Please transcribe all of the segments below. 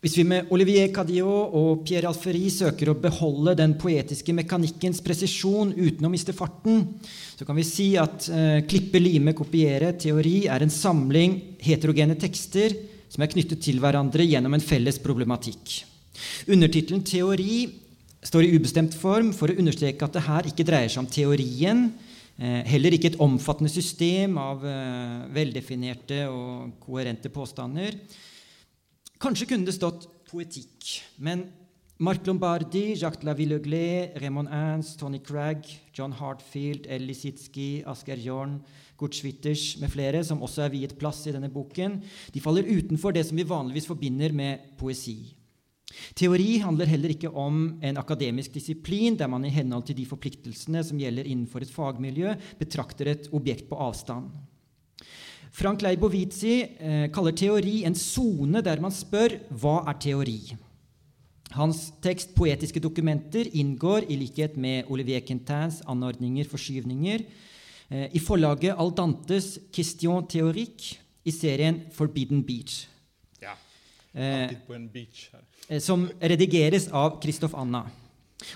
Hvis vi med Olivier Cadiot og Pierre Alferi søker å beholde den poetiske mekanikkens presisjon uten å miste farten, så kan vi si at eh, klippe, lime, kopiere, teori er en samling heterogene tekster som er knyttet til hverandre gjennom en felles problematikk. Undertittelen 'teori' står i ubestemt form for å understreke at det her ikke dreier seg om teorien, eh, heller ikke et omfattende system av eh, veldefinerte og koherente påstander. Kanskje kunne det stått poetikk, men Mark Lombardi, Jacques Lavilleuglé, Raymond Ernst, Tony Cragg, John Hartfield, Ellie Lisitsky, Asgeir Jorn, Gurt Schwitters med flere, som også er viet plass i denne boken, de faller utenfor det som vi vanligvis forbinder med poesi. Teori handler heller ikke om en akademisk disiplin der man i henhold til de forpliktelsene som gjelder innenfor et fagmiljø, betrakter et objekt på avstand. Frank Leibovitzi eh, kaller teori en sone der man spør hva er teori. Hans tekst 'Poetiske dokumenter' inngår, i likhet med Olivier Quintins anordninger forskyvninger, eh, i forlaget Aldantes 'Question théorique' i serien 'Forbidden Beach'. Ja, Eh, på en beach her. eh, som redigeres av Christoph Anna.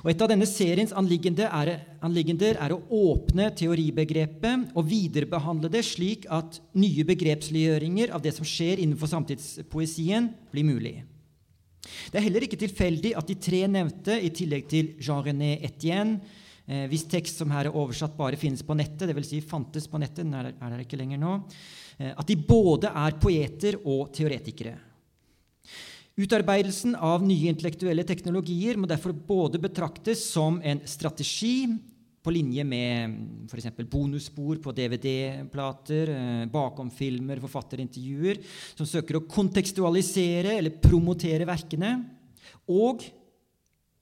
Og Et av denne seriens anliggender er, anliggender er å åpne teoribegrepet og viderebehandle det slik at nye begrepsliggjøringer av det som skjer innenfor samtidspoesien, blir mulig. Det er heller ikke tilfeldig at de tre nevnte, i tillegg til Jean-René Etienne, eh, hvis tekst som her er oversatt bare finnes på nettet, dvs. Si fantes på nettet, den er, er der ikke lenger nå, eh, at de både er poeter og teoretikere. Utarbeidelsen av nye intellektuelle teknologier må derfor både betraktes som en strategi på linje med f.eks. bonusspor på DVD-plater, eh, bakomfilmer, forfatterintervjuer, som søker å kontekstualisere eller promotere verkene, og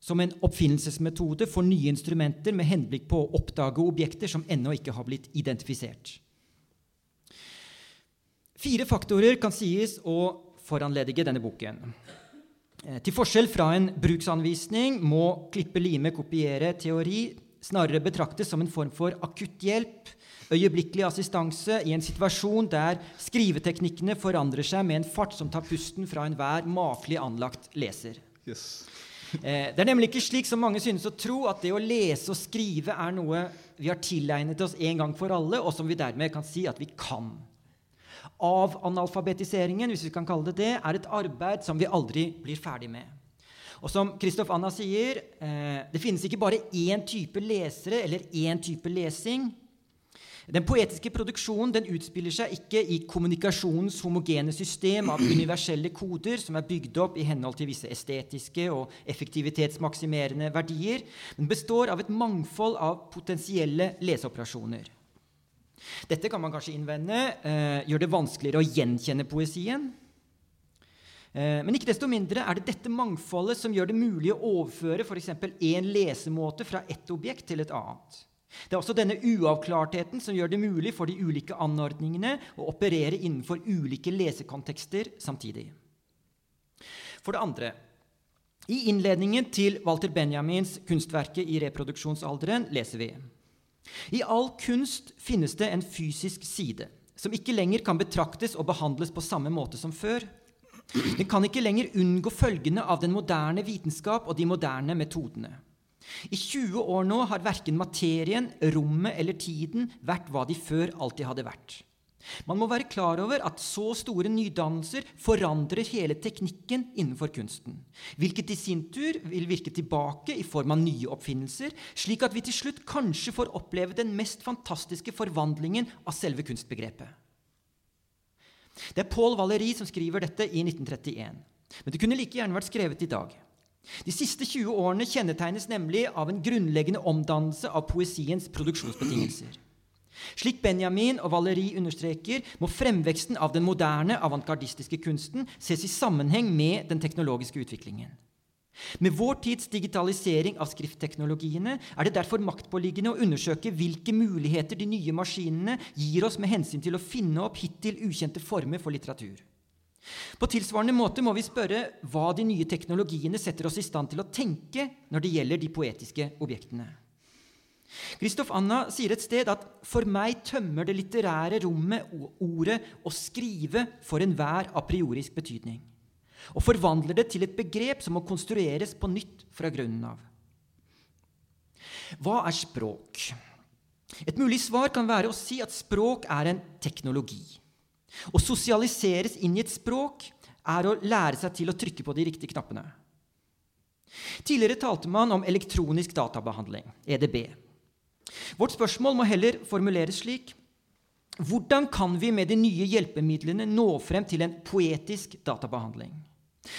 som en oppfinnelsesmetode for nye instrumenter med henblikk på å oppdage objekter som ennå ikke har blitt identifisert. Fire faktorer kan sies å foranledige denne boken. Eh, Til forskjell fra en bruksanvisning må klippe, lime, kopiere teori snarere betraktes som en form for akutthjelp, øyeblikkelig assistanse i en situasjon der skriveteknikkene forandrer seg med en fart som tar pusten fra enhver makelig anlagt leser. Yes. Eh, Det er nemlig ikke slik som mange synes å tro, at det å lese og skrive er noe vi har tilegnet oss en gang for alle, og som vi dermed kan si at vi kan av analfabetiseringen, hvis vi kan kalle det det, er et arbeid som vi aldri blir ferdig med. Og som Kristoff Anna sier, eh, det finnes ikke bare én type lesere eller én type lesing. Den poetiske produksjonen den utspiller seg ikke i kommunikasjonens homogene system av universelle koder som er bygd opp i henhold til visse estetiske og effektivitetsmaksimerende verdier, men består av et mangfold av potensielle leseoperasjoner. Dette kan man kanskje innvende eh, gjør det vanskeligere å gjenkjenne poesien. Eh, men ikke desto mindre er det dette mangfoldet som gjør det mulig å overføre f.eks. én lesemåte fra ett objekt til et annet. Det er også denne uavklartheten som gjør det mulig for de ulike anordningene å operere innenfor ulike lesekontekster samtidig. For det andre i innledningen til Walter Benjamins kunstverket i reproduksjonsalderen leser vi i all kunst finnes det en fysisk side som ikke lenger kan betraktes og behandles på samme måte som før. Den kan ikke lenger unngå følgene av den moderne vitenskap og de moderne metodene. I 20 år nå har verken materien, rommet eller tiden vært hva de før alltid hadde vært. Man må være klar over at så store nydannelser forandrer hele teknikken innenfor kunsten, hvilket i sin tur vil virke tilbake i form av nye oppfinnelser, slik at vi til slutt kanskje får oppleve den mest fantastiske forvandlingen av selve kunstbegrepet. Det er Paul Valéry som skriver dette i 1931, men det kunne like gjerne vært skrevet i dag. De siste 20 årene kjennetegnes nemlig av en grunnleggende omdannelse av poesiens produksjonsbetingelser. Slik Benjamin og Valeri understreker, må fremveksten av den moderne, avantgardistiske kunsten ses i sammenheng med den teknologiske utviklingen. Med vår tids digitalisering av skriftteknologiene er det derfor maktpåliggende å undersøke hvilke muligheter de nye maskinene gir oss med hensyn til å finne opp hittil ukjente former for litteratur. På tilsvarende måte må vi spørre hva de nye teknologiene setter oss i stand til å tenke når det gjelder de poetiske objektene. Kristoff Anna sier et sted at 'for meg tømmer det litterære rommet ordet å skrive for enhver a priorisk betydning'. og forvandler det til et begrep som må konstrueres på nytt fra grunnen av. Hva er språk? Et mulig svar kan være å si at språk er en teknologi. Å sosialiseres inn i et språk er å lære seg til å trykke på de riktige knappene. Tidligere talte man om elektronisk databehandling, EDB. Vårt spørsmål må heller formuleres slik hvordan kan vi med de nye hjelpemidlene nå frem til en poetisk databehandling?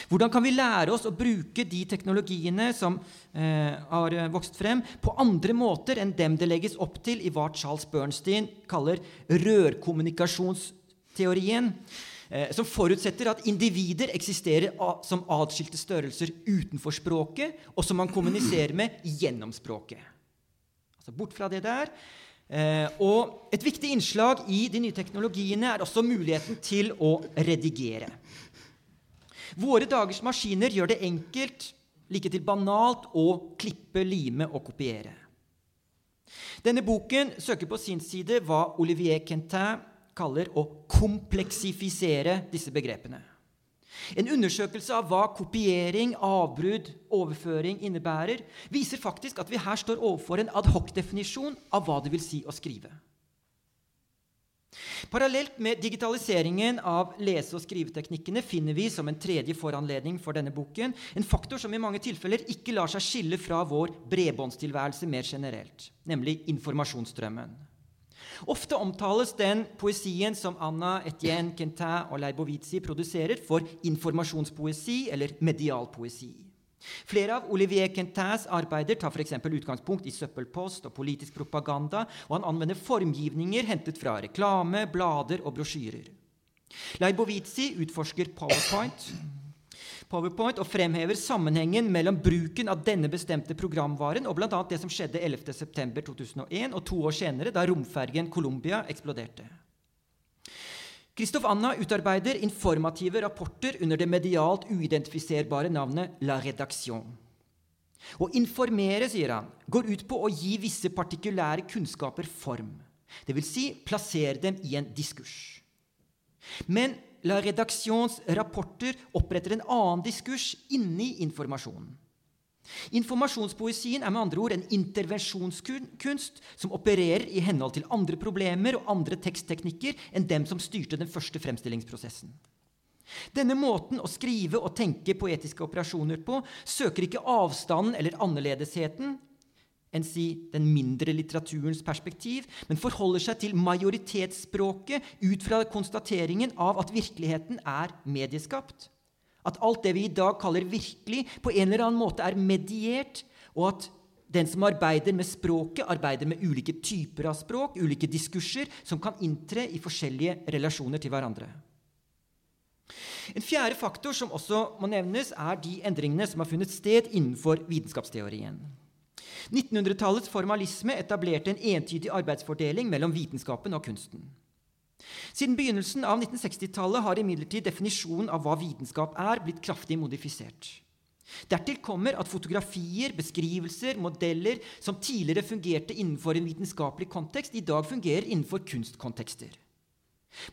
Hvordan kan vi lære oss å bruke de teknologiene som eh, har vokst frem, på andre måter enn dem det legges opp til i hva Charles Bernstein kaller rørkommunikasjonsteorien, eh, som forutsetter at individer eksisterer som atskilte størrelser utenfor språket, og som man kommuniserer med gjennom språket. Altså bort fra det der. Eh, og et viktig innslag i de nye teknologiene er også muligheten til å redigere. Våre dagers maskiner gjør det enkelt, like til banalt, å klippe, lime og kopiere. Denne boken søker på sin side hva Olivier Quentin kaller å kompleksifisere disse begrepene. En undersøkelse av hva kopiering, avbrudd, overføring innebærer, viser faktisk at vi her står overfor en adhoc-definisjon av hva det vil si å skrive. Parallelt med digitaliseringen av lese- og skriveteknikkene finner vi som en tredje foranledning for denne boken en faktor som i mange tilfeller ikke lar seg skille fra vår bredbåndstilværelse mer generelt, nemlig informasjonsstrømmen. Ofte omtales den poesien som Anna Etienne Quentin og Leibovici produserer, for informasjonspoesi eller medialpoesi. Flere av Olivier Quentins arbeider tar f.eks. utgangspunkt i søppelpost og politisk propaganda, og han anvender formgivninger hentet fra reklame, blader og brosjyrer. Leibovici utforsker PowerPoint PowerPoint og fremhever sammenhengen mellom bruken av denne bestemte programvaren og bl.a. det som skjedde 11.9.2001 og to år senere, da romfergen Columbia eksploderte. Kristoff Anna utarbeider informative rapporter under det medialt uidentifiserbare navnet La Redaction. Å informere, sier han, går ut på å gi visse partikulære kunnskaper form. Dvs. Si, plassere dem i en diskurs. Men La redaktions rapporter oppretter en annen diskurs inni informasjonen. Informasjonspoesien er med andre ord en intervensjonskunst som opererer i henhold til andre problemer og andre tekstteknikker enn dem som styrte den første fremstillingsprosessen. Denne måten å skrive og tenke poetiske operasjoner på søker ikke avstanden eller annerledesheten enn si den mindre litteraturens perspektiv, men forholder seg til majoritetsspråket ut fra konstateringen av at virkeligheten er medieskapt. At alt det vi i dag kaller virkelig, på en eller annen måte er mediert, og at den som arbeider med språket, arbeider med ulike typer av språk, ulike diskurser, som kan inntre i forskjellige relasjoner til hverandre. En fjerde faktor som også må nevnes, er de endringene som har funnet sted innenfor vitenskapsteorien. 1900-tallets formalisme etablerte en entydig arbeidsfordeling mellom vitenskapen og kunsten. Siden begynnelsen av 1960-tallet har imidlertid definisjonen av hva vitenskap er, blitt kraftig modifisert. Dertil kommer at fotografier, beskrivelser, modeller som tidligere fungerte innenfor en vitenskapelig kontekst, i dag fungerer innenfor kunstkontekster.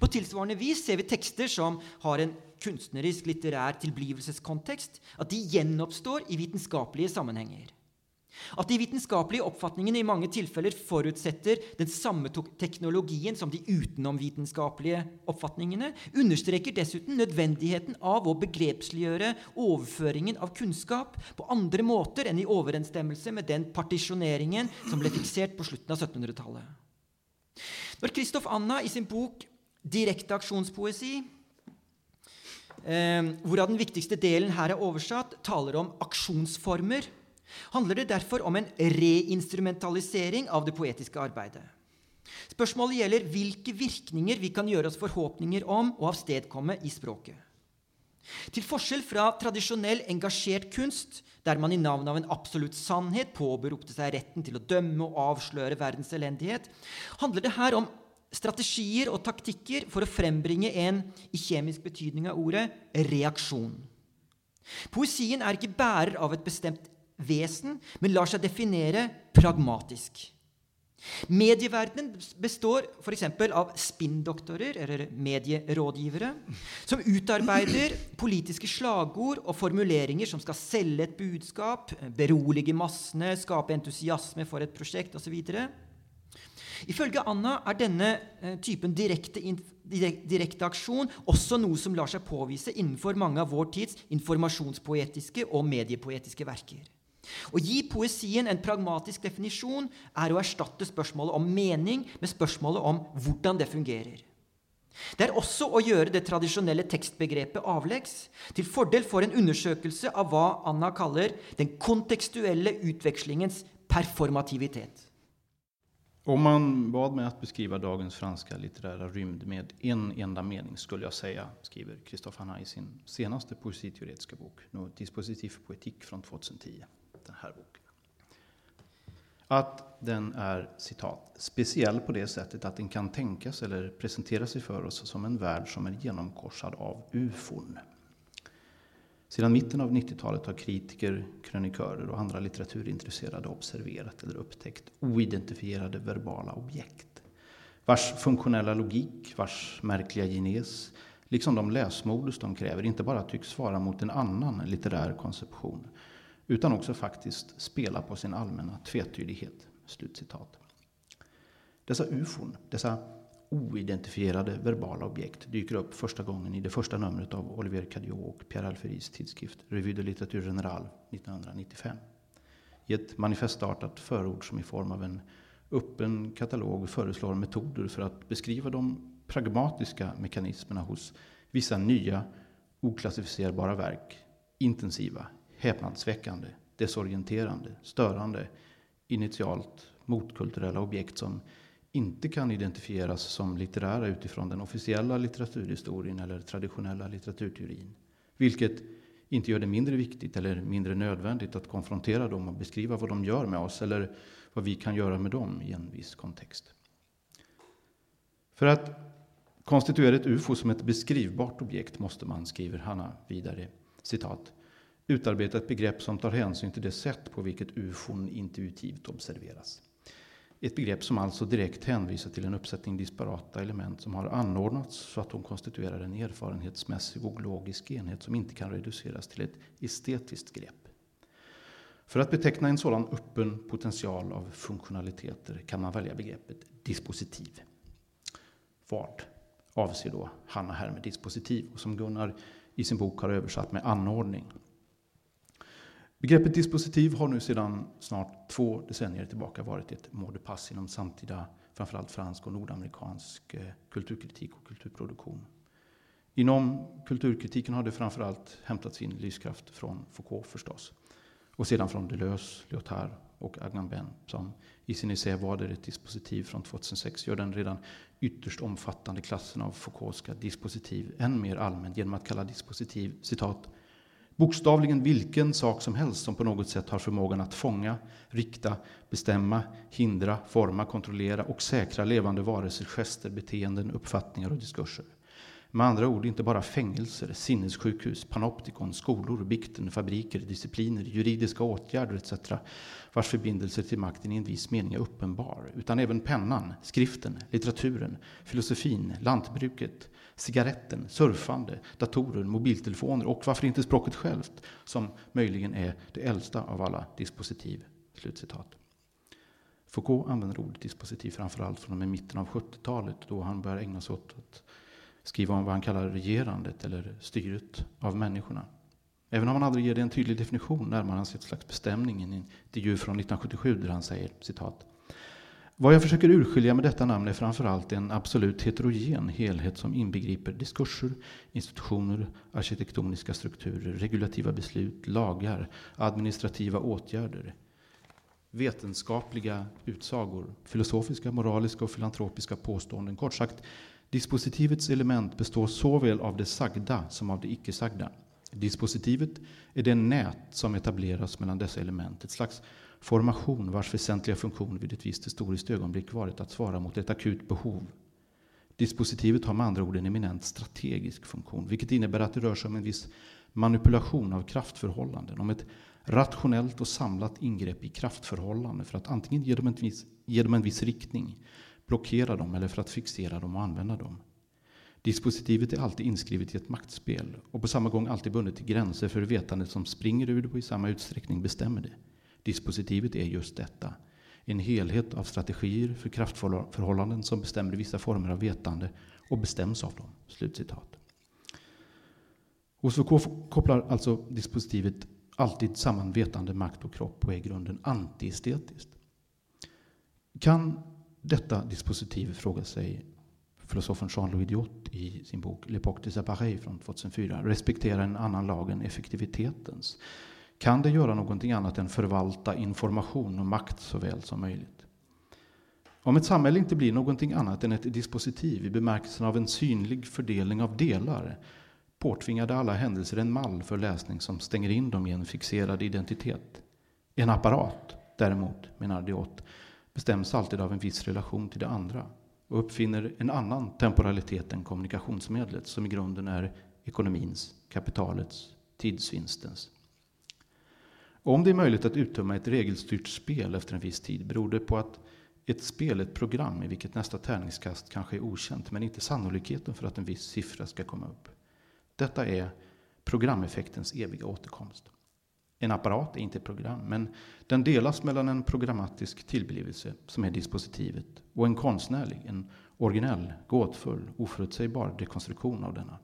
På tilsvarende vis ser vi tekster som har en kunstnerisk, litterær tilblivelseskontekst, at de gjenoppstår i vitenskapelige sammenhenger. At de vitenskapelige oppfatningene i mange tilfeller forutsetter den samme teknologien som de utenomvitenskapelige oppfatningene, understreker dessuten nødvendigheten av å begrepsliggjøre overføringen av kunnskap på andre måter enn i overensstemmelse med den partisjoneringen som ble fiksert på slutten av 1700-tallet. Når Kristoff Anna i sin bok 'Direkte aksjonspoesi', eh, hvorav den viktigste delen her er oversatt, taler om aksjonsformer handler det derfor om en reinstrumentalisering av det poetiske arbeidet. Spørsmålet gjelder hvilke virkninger vi kan gjøre oss forhåpninger om og avstedkomme i språket. Til forskjell fra tradisjonell engasjert kunst, der man i navn av en absolutt sannhet påberopte seg retten til å dømme og avsløre verdens elendighet, handler det her om strategier og taktikker for å frembringe en i kjemisk betydning av ordet reaksjon. Poesien er ikke bærer av et bestemt vesen, men lar seg definere pragmatisk. Medieverdenen består f.eks. av spinndoktorer, eller medierådgivere, som utarbeider politiske slagord og formuleringer som skal selge et budskap, berolige massene, skape entusiasme for et prosjekt osv. Ifølge Anna er denne eh, typen direkte, direkte, aksjon også noe som lar seg påvise innenfor mange av vår tids informasjonspoetiske og mediepoetiske verker. Å gi poesien en pragmatisk definisjon er å erstatte spørsmålet om mening med spørsmålet om hvordan det fungerer. Det er også å gjøre det tradisjonelle tekstbegrepet avleggs, til fordel for en undersøkelse av hva Anna kaller den kontekstuelle utvekslingens performativitet. Om man bad mig att beskriva dagens franska litterära rymd med en enda mening skulle jag säga, skriver Christophe Hanna i sin senaste poesiteoretiska bok, No dispositif poetique från 2010 den här boken. Att den är, citat, speciell på det sättet att den kan tänkas eller presentera sig för oss som en värld som är genomkorsad av ufon. Sedan mitten av 90-talet har kritiker, krönikörer och andra litteraturintresserade observerat eller upptäckt oidentifierade verbala objekt vars funktionella logik, vars märkliga genes, liksom de läsmodus de kräver, inte bara tycks svara mot en annan litterär konception utan också faktiskt spela på sin allmänna tvetydighet. Slutcitat. Dessa ufon, dessa oidentifierade verbala objekt dyker upp första gången i det första numret av Olivier Cadiot och Pierre Alferis tidskrift Revue de litterature générale 1995. I ett manifestartat förord som i form av en öppen katalog föreslår metoder för att beskriva de pragmatiska mekanismerna hos vissa nya oklassificerbara verk, intensiva, häpnadsväckande, desorienterande, störande, initialt motkulturella objekt som inte kan identifieras som litterära utifrån den officiella litteraturhistorien eller traditionella litteraturteorin. Vilket inte gör det mindre viktigt eller mindre nödvändigt att konfrontera dem och beskriva vad de gör med oss eller vad vi kan göra med dem i en viss kontext. För att konstituera ett UFO som ett beskrivbart objekt måste man, skriver Hanna vidare, citat, utarbeta ett begrepp som tar hänsyn till det sätt på vilket ufon intuitivt observeras. Ett begrepp som alltså direkt hänvisar till en uppsättning disparata element som har anordnats så att de konstituerar en erfarenhetsmässig och logisk enhet som inte kan reduceras till ett estetiskt grepp. För att beteckna en sådan öppen potential av funktionaliteter kan man välja begreppet dispositiv. Vad avser då Hanna här med dispositiv? Och som Gunnar i sin bok har översatt med anordning. Begreppet dispositiv har nu sedan snart två decennier tillbaka varit ett modepass inom samtida, framförallt fransk och nordamerikansk eh, kulturkritik och kulturproduktion. Inom kulturkritiken har det framförallt hämtat sin lyskraft från Foucault förstås. Och sedan från Deleuze, Lyotard och Agamben som i sin essä Vad är ett dispositiv från 2006 gör den redan ytterst omfattande klassen av Foucaultska dispositiv än mer allmän genom att kalla dispositiv citat Bokstavligen vilken sak som helst som på något sätt har förmågan att fånga, rikta, bestämma, hindra, forma, kontrollera och säkra levande varelser, gester, beteenden, uppfattningar och diskurser. Med andra ord inte bara fängelser, sinnessjukhus, panoptikon, skolor, bikten, fabriker, discipliner, juridiska åtgärder etc. vars förbindelse till makten i en viss mening är uppenbar, utan även pennan, skriften, litteraturen, filosofin, lantbruket, cigaretten, surfande, datorer, mobiltelefoner och varför inte språket självt som möjligen är det äldsta av alla dispositiv. Slutcitat. Foucault använder ordet dispositiv framförallt från och med mitten av 70-talet då han börjar ägna sig åt att skriva om vad han kallar regerandet eller styret av människorna. Även om han aldrig ger det en tydlig definition närmar han sig ett slags bestämning i en intervju från 1977 där han säger citat vad jag försöker urskilja med detta namn är framförallt en absolut heterogen helhet som inbegriper diskurser, institutioner, arkitektoniska strukturer, regulativa beslut, lagar, administrativa åtgärder, vetenskapliga utsagor, filosofiska, moraliska och filantropiska påståenden. Kort sagt, dispositivets element består såväl av det sagda som av det icke sagda. Dispositivet är det nät som etableras mellan dessa element, ett slags formation vars väsentliga funktion vid ett visst historiskt ögonblick varit att svara mot ett akut behov. Dispositivet har med andra ord en eminent strategisk funktion, vilket innebär att det rör sig om en viss manipulation av kraftförhållanden, om ett rationellt och samlat ingrepp i kraftförhållanden för att antingen ge dem en viss, ge dem en viss riktning, blockera dem eller för att fixera dem och använda dem. Dispositivet är alltid inskrivet i ett maktspel och på samma gång alltid bundet till gränser för vetandet som springer ur det och i samma utsträckning bestämmer det. Dispositivet är just detta. En helhet av strategier för kraftförhållanden som bestämmer vissa former av vetande och bestäms av dem. Slutcitat. Hos Foucault kopplar alltså dispositivet alltid samman vetande, makt och kropp och är i grunden antiestetiskt. Kan detta dispositiv, frågar sig filosofen Jean-Louis Diot i sin bok L'époque des appareils från 2004, respektera en annan lag än effektivitetens? Kan det göra någonting annat än förvalta information och makt så väl som möjligt? Om ett samhälle inte blir någonting annat än ett dispositiv i bemärkelsen av en synlig fördelning av delar påtvingade alla händelser en mall för läsning som stänger in dem i en fixerad identitet. En apparat, däremot, menar Diot, bestäms alltid av en viss relation till det andra och uppfinner en annan temporalitet än kommunikationsmedlet som i grunden är ekonomins, kapitalets, tidsvinstens. Om det är möjligt att uttömma ett regelstyrt spel efter en viss tid beror det på att ett spel, ett program i vilket nästa tärningskast kanske är okänt men inte sannolikheten för att en viss siffra ska komma upp. Detta är programeffektens eviga återkomst. En apparat är inte ett program, men den delas mellan en programmatisk tillblivelse, som är dispositivet, och en konstnärlig, en originell, gåtfull, oförutsägbar dekonstruktion av denna.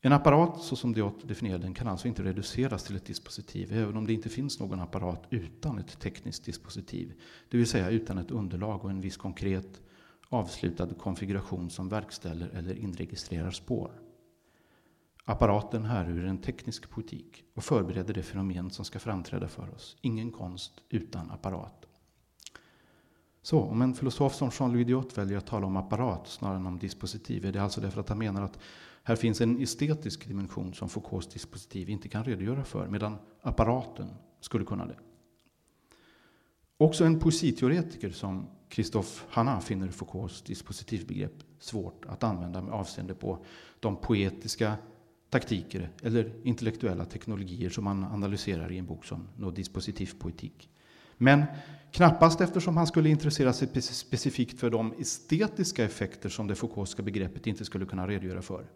En apparat, så som Diot definierar den, kan alltså inte reduceras till ett dispositiv, även om det inte finns någon apparat utan ett tekniskt dispositiv, det vill säga utan ett underlag och en viss konkret avslutad konfiguration som verkställer eller inregistrerar spår. Apparaten härur en teknisk poetik och förbereder det fenomen som ska framträda för oss. Ingen konst utan apparat. Så om en filosof som Jean-Louis Diot väljer att tala om apparat snarare än om dispositiv är det alltså därför att han menar att här finns en estetisk dimension som Foucaults dispositiv inte kan redogöra för, medan apparaten skulle kunna det. Också en poesiteoretiker som Christophe Hanna finner Foucaults dispositivbegrepp svårt att använda med avseende på de poetiska taktiker eller intellektuella teknologier som man analyserar i en bok som No dispositiv poetik. Men knappast eftersom han skulle intressera sig specifikt för de estetiska effekter som det Foucaultska begreppet inte skulle kunna redogöra för.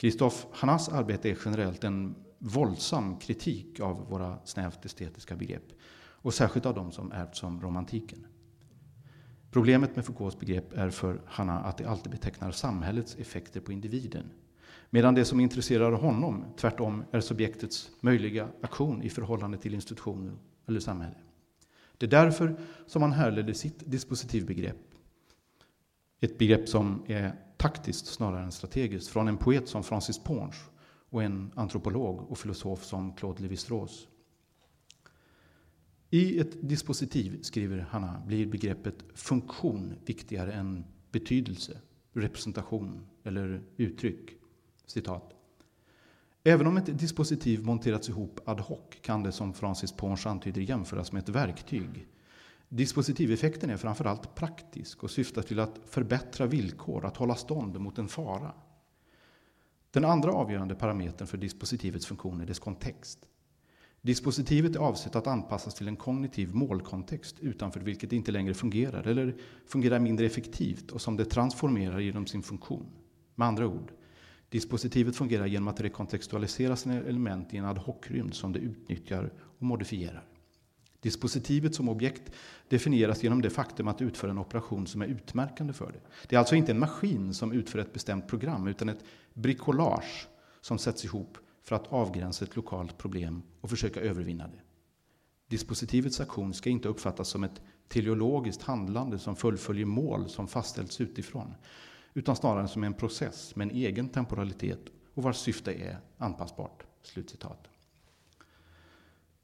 Christoph Hannas arbete är generellt en våldsam kritik av våra snävt estetiska begrepp och särskilt av de som ärvts som romantiken. Problemet med Foucaults begrepp är för Hanna att det alltid betecknar samhällets effekter på individen Medan det som intresserar honom tvärtom är subjektets möjliga aktion i förhållande till institutioner eller samhälle. Det är därför som han härleder sitt dispositivbegrepp, ett begrepp som är taktiskt snarare än strategiskt, från en poet som Francis Ponge och en antropolog och filosof som Claude Lévi-Strauss. I ett dispositiv, skriver Hanna, blir begreppet funktion viktigare än betydelse, representation eller uttryck. Citat. Även om ett dispositiv monterats ihop ad hoc kan det som Francis Ponge antyder jämföras med ett verktyg. Dispositiveffekten är framförallt praktisk och syftar till att förbättra villkor, att hålla stånd mot en fara. Den andra avgörande parametern för dispositivets funktion är dess kontext. Dispositivet är avsett att anpassas till en kognitiv målkontext utanför vilket det inte längre fungerar eller fungerar mindre effektivt och som det transformerar genom sin funktion. Med andra ord, Dispositivet fungerar genom att rekontextualisera sina element i en ad hoc-rymd som det utnyttjar och modifierar. Dispositivet som objekt definieras genom det faktum att utföra en operation som är utmärkande för det. Det är alltså inte en maskin som utför ett bestämt program utan ett bricolage som sätts ihop för att avgränsa ett lokalt problem och försöka övervinna det. Dispositivets aktion ska inte uppfattas som ett teleologiskt handlande som fullföljer mål som fastställts utifrån utan snarare som en process med en egen temporalitet och vars syfte är anpassbart. Slutcitat.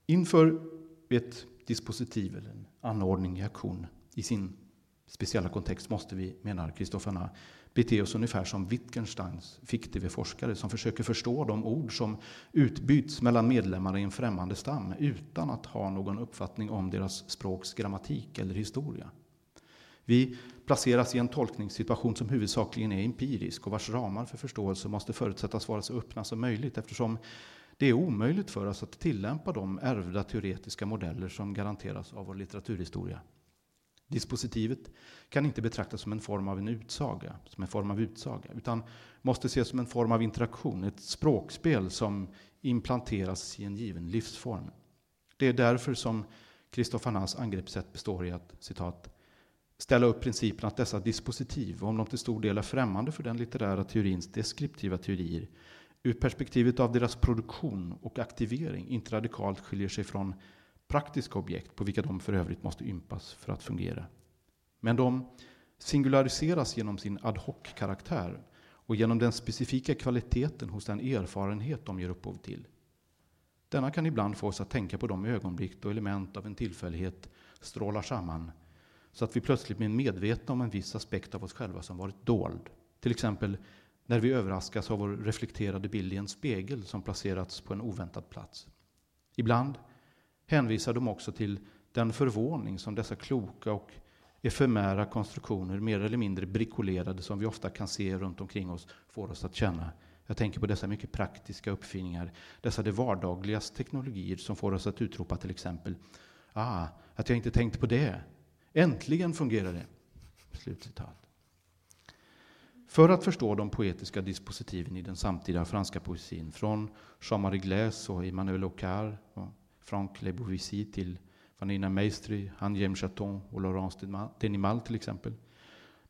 Inför ett dispositiv eller en anordning i aktion i sin speciella kontext måste vi, menar Kristofferna, bete oss ungefär som Wittgensteins fiktive forskare som försöker förstå de ord som utbyts mellan medlemmar i en främmande stam utan att ha någon uppfattning om deras språks grammatik eller historia. Vi placeras i en tolkningssituation som huvudsakligen är empirisk och vars ramar för förståelse måste förutsättas vara så öppna som möjligt eftersom det är omöjligt för oss att tillämpa de ärvda teoretiska modeller som garanteras av vår litteraturhistoria. Dispositivet kan inte betraktas som en form av en utsaga, som en form av utsaga, utan måste ses som en form av interaktion, ett språkspel som implanteras i en given livsform. Det är därför som Kristoff angreppssätt består i att citat, ställa upp principen att dessa dispositiv, om de till stor del är främmande för den litterära teorins deskriptiva teorier, ur perspektivet av deras produktion och aktivering inte radikalt skiljer sig från praktiska objekt på vilka de för övrigt måste ympas för att fungera. Men de singulariseras genom sin ad hoc-karaktär och genom den specifika kvaliteten hos den erfarenhet de ger upphov till. Denna kan ibland få oss att tänka på de ögonblick då element av en tillfällighet strålar samman så att vi plötsligt blir medvetna om en viss aspekt av oss själva som varit dold. Till exempel när vi överraskas av vår reflekterade bild i en spegel som placerats på en oväntad plats. Ibland hänvisar de också till den förvåning som dessa kloka och efemära konstruktioner, mer eller mindre brikolerade, som vi ofta kan se runt omkring oss, får oss att känna. Jag tänker på dessa mycket praktiska uppfinningar, dessa det vardagligas teknologier som får oss att utropa till exempel Ah, att jag inte tänkt på det. Äntligen fungerar det. Slutcitat. För att förstå de poetiska dispositiven i den samtida franska poesin, från Jean-Marie Glaise och Emmanuel Ocard, och Franck Le Bouvissy till Vanina Meistri, Anjem Chaton och Laurence Denimal till exempel,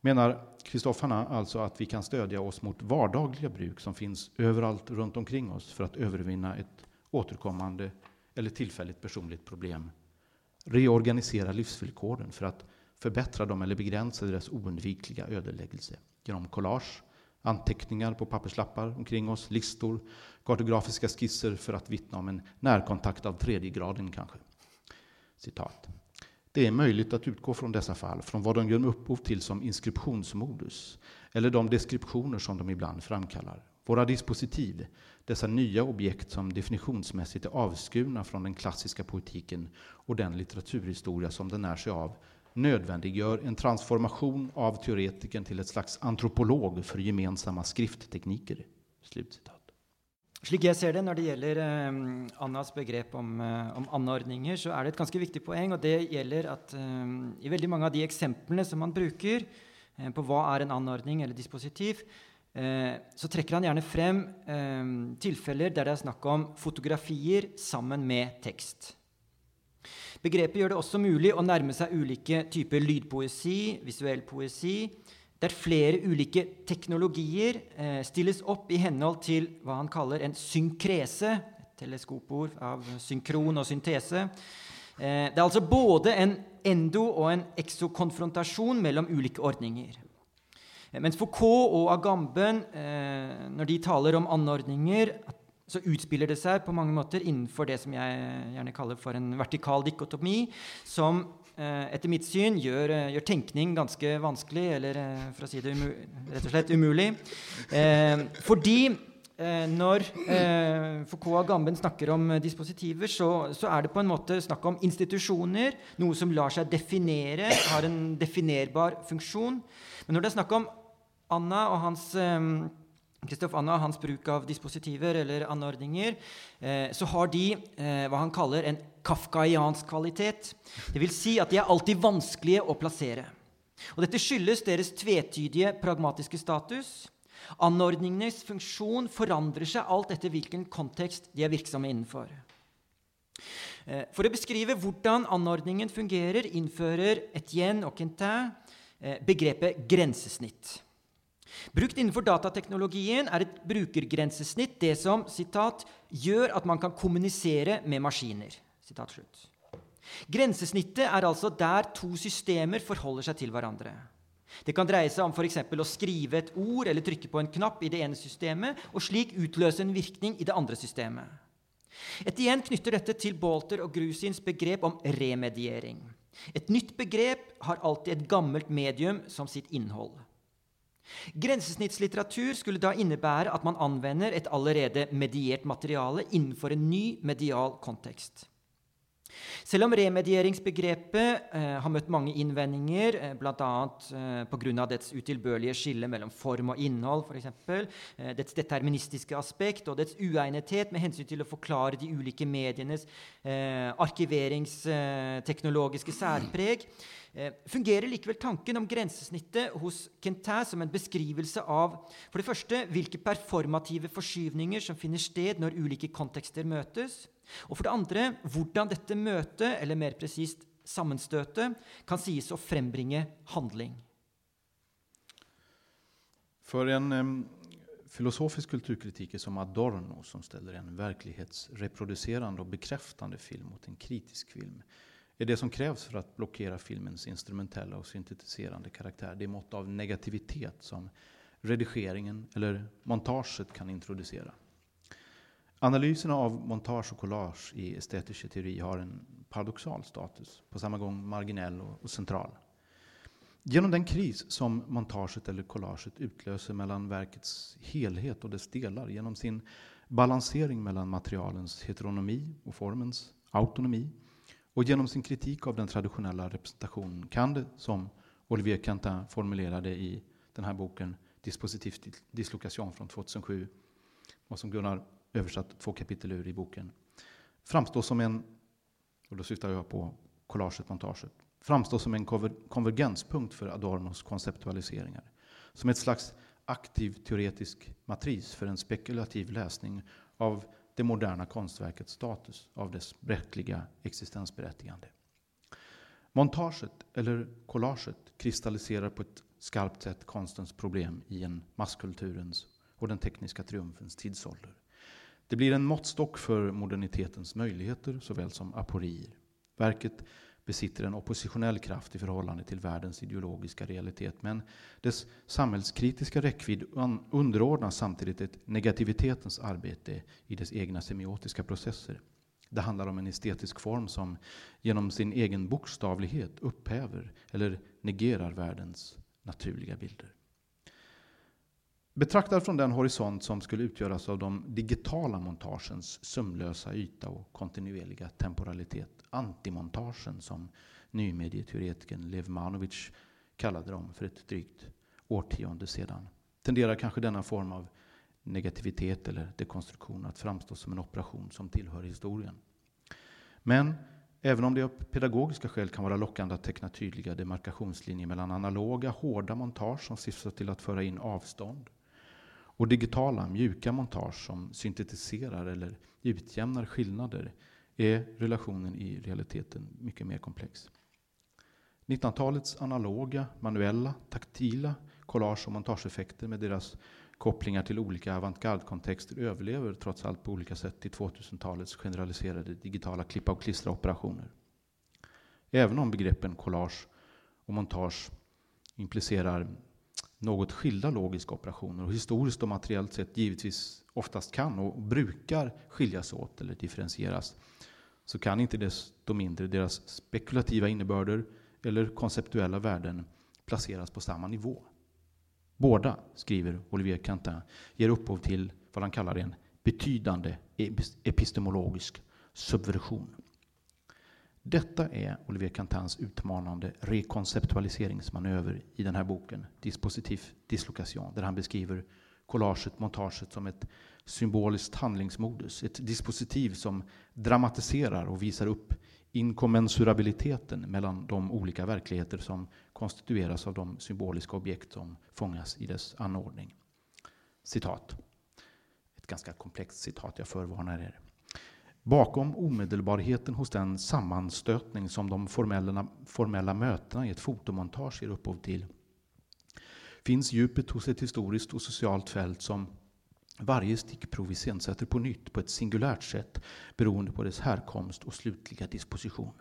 menar Kristofferna alltså att vi kan stödja oss mot vardagliga bruk som finns överallt runt omkring oss för att övervinna ett återkommande eller tillfälligt personligt problem. Reorganisera livsvillkoren för att förbättra dem eller begränsa deras oundvikliga ödeläggelse genom collage, anteckningar på papperslappar omkring oss, listor, kartografiska skisser för att vittna om en närkontakt av tredje graden kanske. Citat. Det är möjligt att utgå från dessa fall, från vad de gör upphov till som inskriptionsmodus, eller de deskriptioner som de ibland framkallar. Våra dispositiv, dessa nya objekt som definitionsmässigt är avskurna från den klassiska poetiken och den litteraturhistoria som den är sig av, nödvändiggör en transformation av teoretiken till ett slags antropolog för gemensamma skrifttekniker. Slutcitat. Slik jeg ser det, Når det gjelder eh, Annas begrep om, eh, om, anordninger, så er det et ganske viktig poeng. og Det gjelder at eh, i veldig mange av de eksemplene som man bruker eh, på hva er en anordning eller dispositiv, eh, så trekker han gjerne frem eh, tilfeller der det er snakk om fotografier sammen med tekst. Begrepet gjør det også mulig å nærme seg ulike typer lydpoesi, visuell poesi, der flere ulike teknologier eh, stilles opp i henhold til hva han kaller en synkrese, et teleskopord av synkron og syntese. Eh, det er altså både en endo- og en exokonfrontasjon mellom ulike ordninger. Eh, mens Foucault og Agamben, eh, når de taler om anordninger, så utspiller det seg på mange måter innenfor det som jeg gjerne kaller for en vertikal dikotomi, som eh, etter mitt syn gjør, eh, gjør, tenkning ganske vanskelig, eller eh, for å si det rett og slett umulig. Eh, fordi eh, når eh, Foucault og Gamben snakker om eh, dispositiver, så, så, er det på en måte snakk om institusjoner, noe som lar seg definere, har en definerbar funksjon. Men når det er snakk om Anna og hans Kristoff Anna hans bruk av dispositiver eller anordninger, eh, så har de eh, hva han kaller en kafkaiansk kvalitet. Det vil si at de er alltid vanskelige å plassere. Og dette skyldes deres tvetydige pragmatiske status. Anordningenes funksjon forandrer seg alt etter hvilken kontekst de er virksomme innenfor. Eh, for å beskrive hvordan anordningen fungerer, innfører Etienne og Quentin eh, begrepet grensesnitt. Brukt innenfor datateknologien er et brukergrensesnitt det som citat, 'gjør at man kan kommunisere med maskiner'. Grensesnittet er altså der to systemer forholder seg til hverandre. Det kan dreie seg om for å skrive et ord eller trykke på en knapp i det ene systemet, og slik utløse en virkning i det andre systemet. Etienne knytter dette til Balter og Grusins begrep om remediering. Et nytt begrep har alltid et gammelt medium som sitt innhold. Grensesnittslitteratur skulle da innebära att man använder ett allerede medierat materiale innenfor en ny medial kontext. Selv om remedieringsbegrepet eh, har møtt mange innvendinger, eh, bl.a. Eh, pga. dets utilbørlige skille mellom form og innhold, for eksempel, eh, dets deterministiske aspekt og dets uegnethet med hensyn til å forklare de ulike medienes eh, arkiveringsteknologiske særpreg, Eh, fungerer likevel tanken om grensesnittet hos Quentin som en beskrivelse av for det første hvilke performative forskyvninger som finner sted når ulike kontekster møtes, og for det andre hvordan dette møtet, eller mer presist sammenstøtet, kan sies å frembringe handling. För en um, filosofisk kulturkritiker som Adorno, som ställer en verklighetsreproducerande och bekräftande film mot en kritisk film, är det som krävs för att blockera filmens instrumentella och syntetiserande karaktär det mått av negativitet som redigeringen eller montaget kan introducera. Analyserna av montage och collage i estetisk teori har en paradoxal status, på samma gång marginell och, och central. Genom den kris som montaget eller collaget utlöser mellan verkets helhet och dess delar, genom sin balansering mellan materialens heteronomi och formens autonomi, och genom sin kritik av den traditionella representationen kan det, som Olivier Quentin formulerade i den här boken Dispositiv dislokation från 2007, och som Gunnar översatt två kapitel ur i boken, framstå som en, och då syftar jag på collaget, montaget, framstå som en konvergenspunkt för Adornos konceptualiseringar. Som ett slags aktiv teoretisk matris för en spekulativ läsning av det moderna konstverkets status, av dess bräckliga existensberättigande. Montaget, eller collaget, kristalliserar på ett skarpt sätt konstens problem i en masskulturens och den tekniska triumfens tidsålder. Det blir en måttstock för modernitetens möjligheter såväl som aporier. Verket besitter en oppositionell kraft i förhållande till världens ideologiska realitet, men dess samhällskritiska räckvidd underordnas samtidigt ett negativitetens arbete i dess egna semiotiska processer. Det handlar om en estetisk form som genom sin egen bokstavlighet upphäver eller negerar världens naturliga bilder. Betraktad från den horisont som skulle utgöras av de digitala montagens sömlösa yta och kontinuerliga temporalitet, antimontagen som nymedieteoretikern Lev Manovic kallade dem för ett drygt årtionde sedan, tenderar kanske denna form av negativitet eller dekonstruktion att framstå som en operation som tillhör historien. Men även om det av pedagogiska skäl kan vara lockande att teckna tydliga demarkationslinjer mellan analoga, hårda montage som syftar till att föra in avstånd och digitala, mjuka montage som syntetiserar eller utjämnar skillnader är relationen i realiteten mycket mer komplex. 1900-talets analoga, manuella, taktila collage och montageeffekter med deras kopplingar till olika avantgarde-kontexter överlever trots allt på olika sätt i 2000-talets generaliserade digitala klippa och klistra-operationer. Även om begreppen collage och montage implicerar något skilda logiska operationer och historiskt och materiellt sett givetvis oftast kan och brukar skiljas åt eller differentieras så kan inte desto mindre deras spekulativa innebörder eller konceptuella värden placeras på samma nivå. Båda, skriver Olivier Quentin, ger upphov till vad han kallar en betydande epistemologisk subversion. Detta är Olivier Cantans utmanande rekonceptualiseringsmanöver i den här boken, Dispositiv Dislocation, där han beskriver collaget, montaget som ett symboliskt handlingsmodus. Ett dispositiv som dramatiserar och visar upp inkommensurabiliteten mellan de olika verkligheter som konstitueras av de symboliska objekt som fångas i dess anordning. Citat. Ett ganska komplext citat, jag förvarnar er. Bakom omedelbarheten hos den sammanstötning som de formella, formella mötena i ett fotomontage ger upphov till finns djupet hos ett historiskt och socialt fält som varje stickprov iscensätter på nytt på ett singulärt sätt beroende på dess härkomst och slutliga disposition.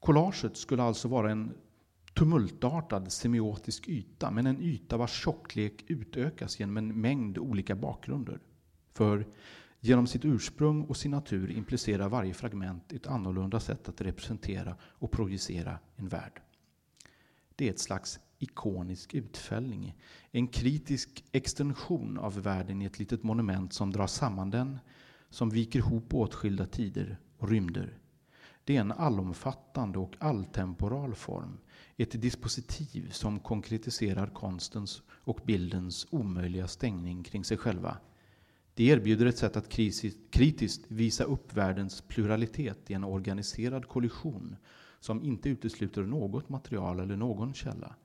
Collaget skulle alltså vara en tumultartad semiotisk yta, men en yta vars tjocklek utökas genom en mängd olika bakgrunder. För genom sitt ursprung och sin natur implicerar varje fragment ett annorlunda sätt att representera och projicera en värld. Det är ett slags ikonisk utfällning. En kritisk extension av världen i ett litet monument som drar samman den, som viker ihop åtskilda tider och rymder. Det är en allomfattande och alltemporal form. Ett dispositiv som konkretiserar konstens och bildens omöjliga stängning kring sig själva. Det erbjuder ett sätt att kritiskt visa upp världens pluralitet i en organiserad kollision som inte utesluter något material eller någon källa.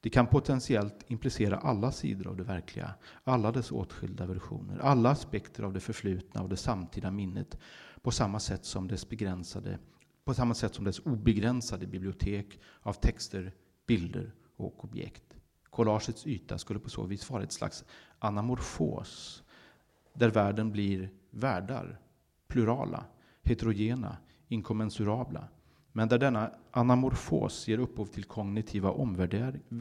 Det kan potentiellt implicera alla sidor av det verkliga, alla dess åtskilda versioner, alla aspekter av det förflutna och det samtida minnet på samma sätt som dess begränsade på samma sätt som dess obegränsade bibliotek av texter, bilder och objekt. Collagets yta skulle på så vis vara ett slags anamorfos där världen blir världar, plurala, heterogena, inkommensurabla men där denna anamorfos ger upphov till kognitiva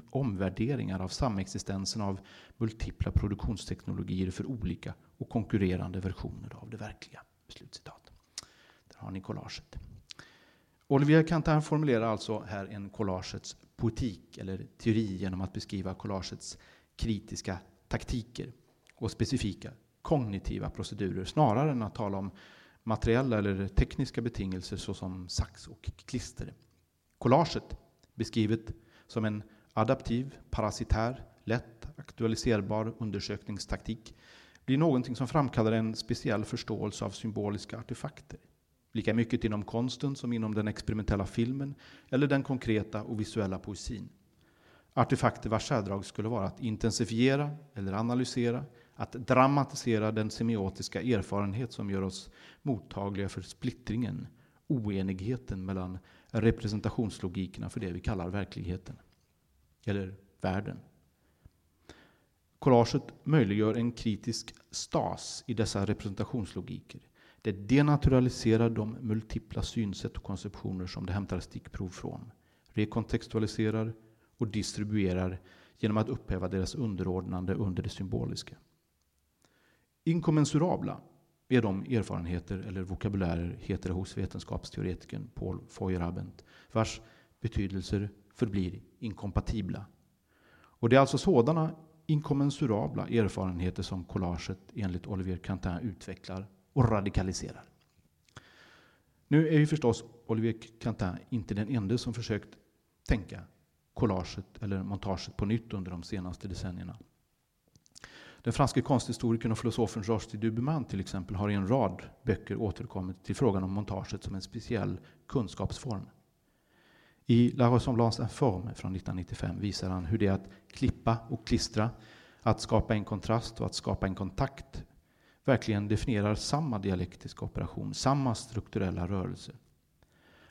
omvärderingar av samexistensen av multipla produktionsteknologier för olika och konkurrerande versioner av det verkliga. Slutcitat. Där har ni collaget. Olivier Cantin formulerar alltså här en collagets poetik eller teori genom att beskriva collagets kritiska taktiker och specifika kognitiva procedurer snarare än att tala om materiella eller tekniska betingelser såsom sax och klister. Collaget, beskrivet som en adaptiv, parasitär, lätt aktualiserbar undersökningstaktik, blir någonting som framkallar en speciell förståelse av symboliska artefakter. Lika mycket inom konsten som inom den experimentella filmen eller den konkreta och visuella poesin. Artefakter vars särdrag skulle vara att intensifiera eller analysera att dramatisera den semiotiska erfarenhet som gör oss mottagliga för splittringen, oenigheten mellan representationslogikerna för det vi kallar verkligheten, eller världen. Collaget möjliggör en kritisk stas i dessa representationslogiker. Det denaturaliserar de multipla synsätt och konceptioner som det hämtar stickprov från, rekontextualiserar och distribuerar genom att upphäva deras underordnande under det symboliska. Inkommensurabla är de erfarenheter eller vokabulärer, heter det hos vetenskapsteoretikern Paul Feuerabend, vars betydelser förblir inkompatibla. Och det är alltså sådana inkommensurabla erfarenheter som collaget enligt Olivier Quentin, utvecklar och radikaliserar. Nu är ju förstås Olivier Quentin inte den enda som försökt tänka collaget eller montaget på nytt under de senaste decennierna. Den franske konsthistorikern och filosofen Georges de Duberman till exempel har i en rad böcker återkommit till frågan om montaget som en speciell kunskapsform. I La ressemblance informe från 1995 visar han hur det är att klippa och klistra, att skapa en kontrast och att skapa en kontakt verkligen definierar samma dialektiska operation, samma strukturella rörelse.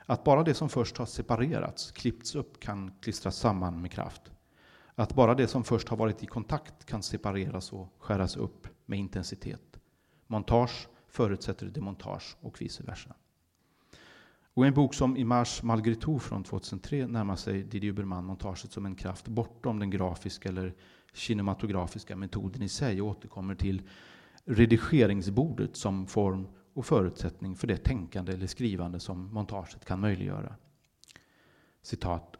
Att bara det som först har separerats, klippts upp, kan klistras samman med kraft. Att bara det som först har varit i kontakt kan separeras och skäras upp med intensitet. Montage förutsätter demontage och vice versa. Och en bok som Image Malgritou från 2003 närmar sig Didier Uberman montaget som en kraft bortom den grafiska eller kinematografiska metoden i sig och återkommer till redigeringsbordet som form och förutsättning för det tänkande eller skrivande som montaget kan möjliggöra. Citat.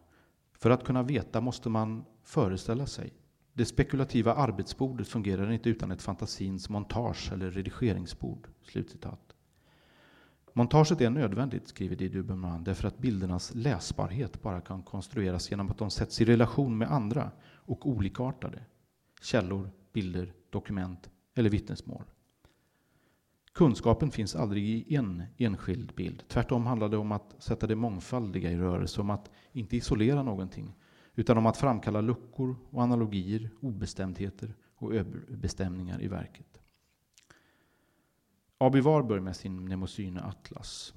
För att kunna veta måste man föreställa sig. Det spekulativa arbetsbordet fungerar inte utan ett fantasins montage eller redigeringsbord. Slutcitat. Montaget är nödvändigt, skriver Didier Duberman, därför att bildernas läsbarhet bara kan konstrueras genom att de sätts i relation med andra och olikartade källor, bilder, dokument eller vittnesmål. Kunskapen finns aldrig i en enskild bild. Tvärtom handlar det om att sätta det mångfaldiga i rörelse, om att inte isolera någonting, utan om att framkalla luckor och analogier, obestämdheter och överbestämningar i verket. Abi Warburg med sin Mnemosyne Atlas,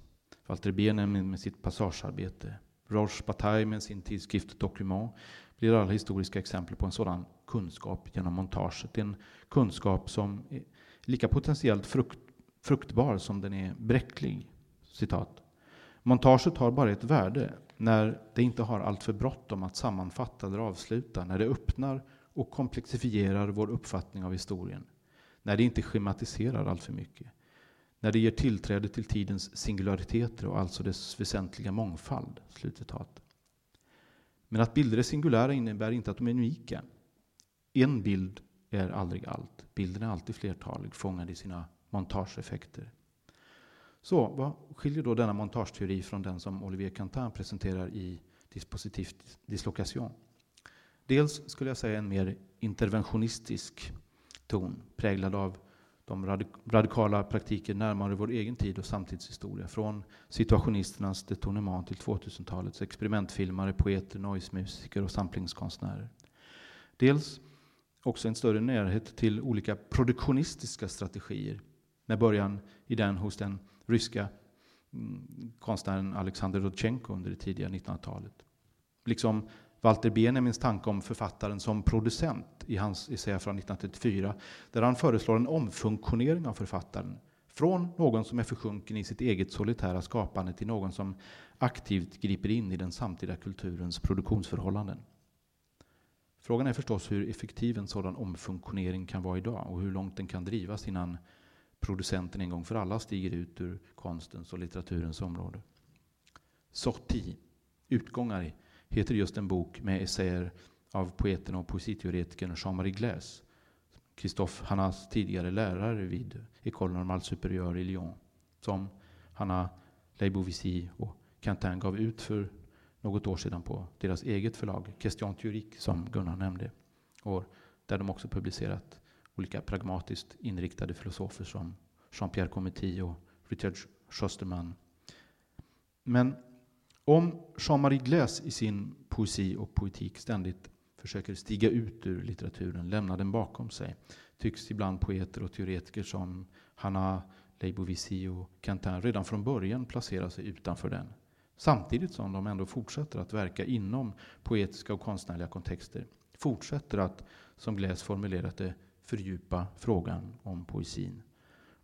Walter Benjamin med sitt passagearbete, Roche Bataille med sin tidskrift Document blir alla historiska exempel på en sådan kunskap genom montaget. En kunskap som är lika potentiellt frukt, fruktbar som den är bräcklig. Citat. Montaget har bara ett värde när det inte har alltför bråttom att sammanfatta eller avsluta, när det öppnar och komplexifierar vår uppfattning av historien, när det inte schematiserar alltför mycket, när det ger tillträde till tidens singulariteter och alltså dess väsentliga mångfald. Slutcitat. Men att bilder är singulära innebär inte att de är unika. En bild är aldrig allt. Bilden är alltid flertalig, fångad i sina montageeffekter. Så vad skiljer då denna montageteori från den som Olivier Cantin presenterar i Dispositiv dislokation? Dels skulle jag säga en mer interventionistisk ton präglad av de radikala praktiker närmare vår egen tid och samtidshistoria. Från situationisternas detournement till 2000-talets experimentfilmare, poeter, noisemusiker och samplingskonstnärer. Dels också en större närhet till olika produktionistiska strategier med början i den hos den ryska mm, konstnären Alexander Rodchenko under det tidiga 1900-talet. Liksom Walter Benjamins tanke om författaren som producent i hans essä från 1934, där han föreslår en omfunktionering av författaren från någon som är försjunken i sitt eget solitära skapande till någon som aktivt griper in i den samtida kulturens produktionsförhållanden. Frågan är förstås hur effektiv en sådan omfunktionering kan vara idag och hur långt den kan drivas innan producenten en gång för alla stiger ut ur konstens och litteraturens område. Sorti, utgångar heter just en bok med essäer av poeten och poesiteoretikern Jean-Marie Glaise, Christophe Hannas tidigare lärare vid École Normale Supérieure i Lyon, som Hanna Leibovici och Quentin gav ut för något år sedan på deras eget förlag, Question Théorique, som Gunnar nämnde. Och där de också publicerat olika pragmatiskt inriktade filosofer som Jean-Pierre Comety och Richard Schusterman. Men om Jean-Marie Glaise i sin poesi och poetik ständigt försöker stiga ut ur litteraturen, lämna den bakom sig, tycks ibland poeter och teoretiker som Hanna Leibovici och Quentin redan från början placera sig utanför den. Samtidigt som de ändå fortsätter att verka inom poetiska och konstnärliga kontexter. Fortsätter att, som Glaise formulerat det, fördjupa frågan om poesin.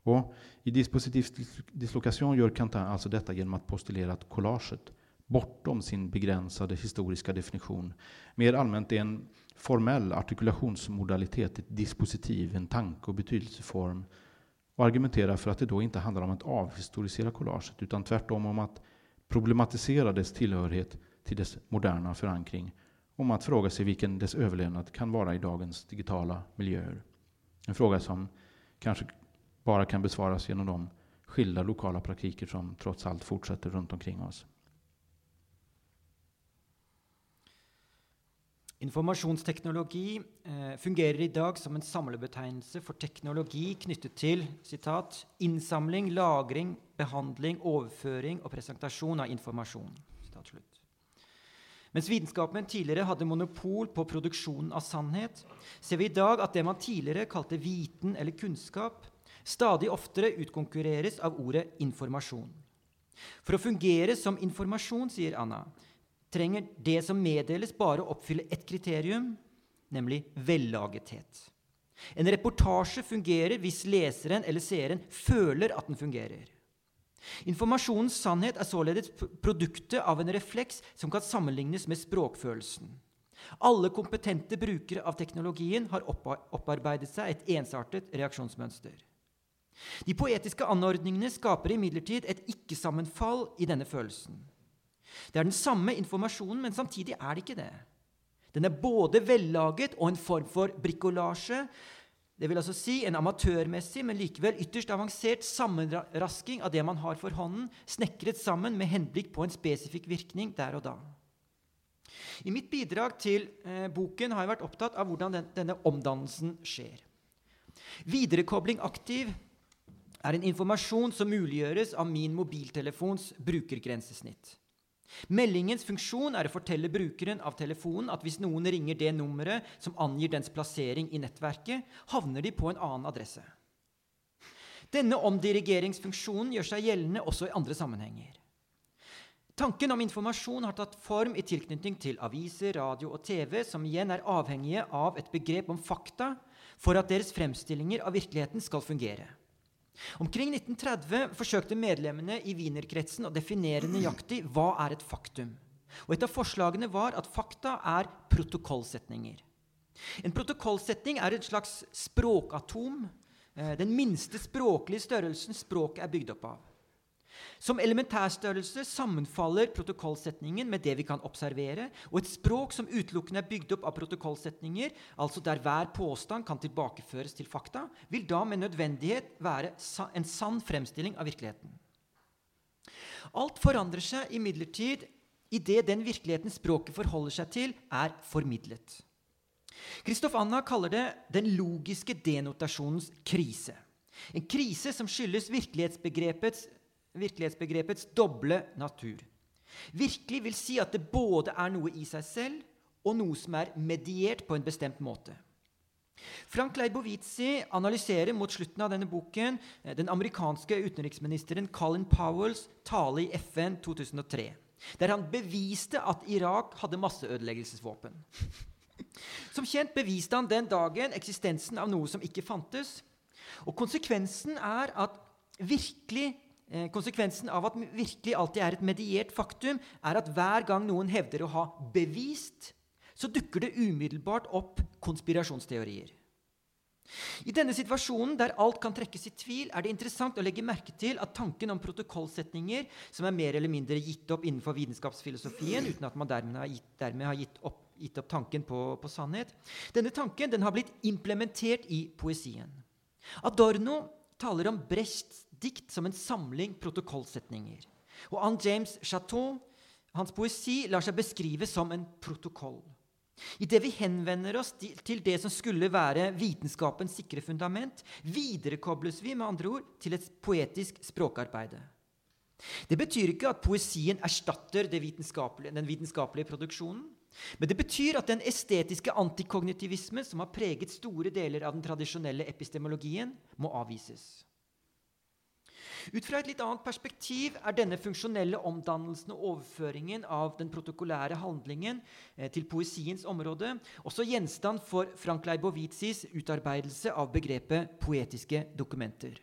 Och I dispositiv dislokation gör Quentin alltså detta genom att postulera att collaget bortom sin begränsade historiska definition mer allmänt är en formell artikulationsmodalitet, ett dispositiv, en tanke och betydelseform och argumenterar för att det då inte handlar om att avhistorisera collaget utan tvärtom om att problematisera dess tillhörighet till dess moderna förankring om att fråga sig vilken dess överlevnad kan vara i dagens digitala miljöer. En fråga som kanske bara kan besvaras genom de skilda lokala praktiker som trots allt fortsätter runt omkring oss. Informasjonsteknologi eh, fungerer i dag som en samlebetegnelse for teknologi knyttet til citat, innsamling, lagring, behandling, overføring og presentasjon av informasjon. Mens vitenskapen tidligere hadde monopol på produksjonen av sannhet, ser vi i dag at det man tidligere kalte viten eller kunnskap, stadig oftere utkonkurreres av ordet informasjon. For å fungere som informasjon, sier Anna, trenger det som meddeles, bare å oppfylle ett kriterium, nemlig vellagethet. En reportasje fungerer hvis leseren eller seeren føler at den fungerer. Informasjonens sannhet er således produktet av en refleks som kan sammenlignes med språkfølelsen. Alle kompetente brukere av teknologien har opparbeidet seg et ensartet reaksjonsmønster. De poetiske anordningene skaper imidlertid et ikke-sammenfall i denne følelsen. Det er den samme informasjonen, men samtidig er det ikke det. Den er både vellaget og en form for brikolasje. Det vil altså si en amatørmessig, men likevel ytterst avansert sammenrasking av det man har for hånden, snekret sammen med henblikk på en spesifikk virkning der og da. I mitt bidrag til eh, boken har jeg vært opptatt av hvordan den, denne omdannelsen skjer. Viderekobling aktiv er en informasjon som muliggjøres av min mobiltelefons brukergrensesnitt. Meldingens funksjon er å fortelle brukeren av telefonen at hvis noen ringer det nummeret som angir dens plassering i nettverket, havner de på en annen adresse. Denne omdirigeringsfunksjonen gjør seg gjeldende også i andre sammenhenger. Tanken om informasjon har tatt form i tilknytning til aviser, radio og TV, som igjen er avhengige av et begrep om fakta for at deres fremstillinger av virkeligheten skal fungere. Omkring 1930 forsøkte medlemmene i wienerkretsen å definere nøyaktig hva er et faktum. Og Et av forslagene var at fakta er protokollsetninger. En protokollsetning er et slags språkatom, eh, den minste språklige størrelsen språket er bygd opp av. Som elementærstørrelse sammenfaller protokollsetningen med det vi kan observere, og et språk som utelukkende er bygd opp av protokollsetninger, altså der hver påstand kan tilbakeføres til fakta, vil da med nødvendighet være en sann fremstilling av virkeligheten. Alt forandrer seg imidlertid idet den virkeligheten språket forholder seg til, er formidlet. Kristoff Anna kaller det den logiske denotasjonens krise. En krise som skyldes virkelighetsbegrepets, virkelighetsbegrepets doble natur. Virkelig vil si at det både er noe i seg selv og noe som er mediert på en bestemt måte. Frank Leibovitzi analyserer mot slutten av denne boken eh, den amerikanske utenriksministeren Colin Powells tale i FN 2003, der han beviste at Irak hadde masseødeleggelsesvåpen. Som kjent beviste han den dagen eksistensen av noe som ikke fantes. Og konsekvensen, at virkelig, Eh, konsekvensen av at virkelig alltid er et mediert faktum, er at hver gang noen hevder å ha bevist, så dukker det umiddelbart opp konspirasjonsteorier. I denne situasjonen der alt kan trekkes i tvil, er det interessant å legge merke til at tanken om protokollsetninger, som er mer eller mindre gitt opp innenfor vitenskapsfilosofien, uten at man dermed har gitt, dermed har gitt, opp, gitt opp, tanken på, på, sannhet Denne tanken den har blitt implementert i poesien. Adorno taler om Brechts dikt som en samling protokollsetninger. Og Anne James Chateau, hans poesi, lar seg beskrive som en protokoll. Idet vi henvender oss til det som skulle være vitenskapens sikre fundament, viderekobles vi med andre ord til et poetisk språkarbeide. Det betyr ikke at poesien erstatter vitenskapelige, den vitenskapelige produksjonen. Men det betyr at den estetiske antikognitivismen som har preget store deler av den tradisjonelle epistemologien, må avvises. Ut fra et litt annet perspektiv er denne funksjonelle omdannelsen og overføringen av den protokollære handlingen eh, til poesiens område også gjenstand for Frank Leibovitzis utarbeidelse av begrepet poetiske dokumenter.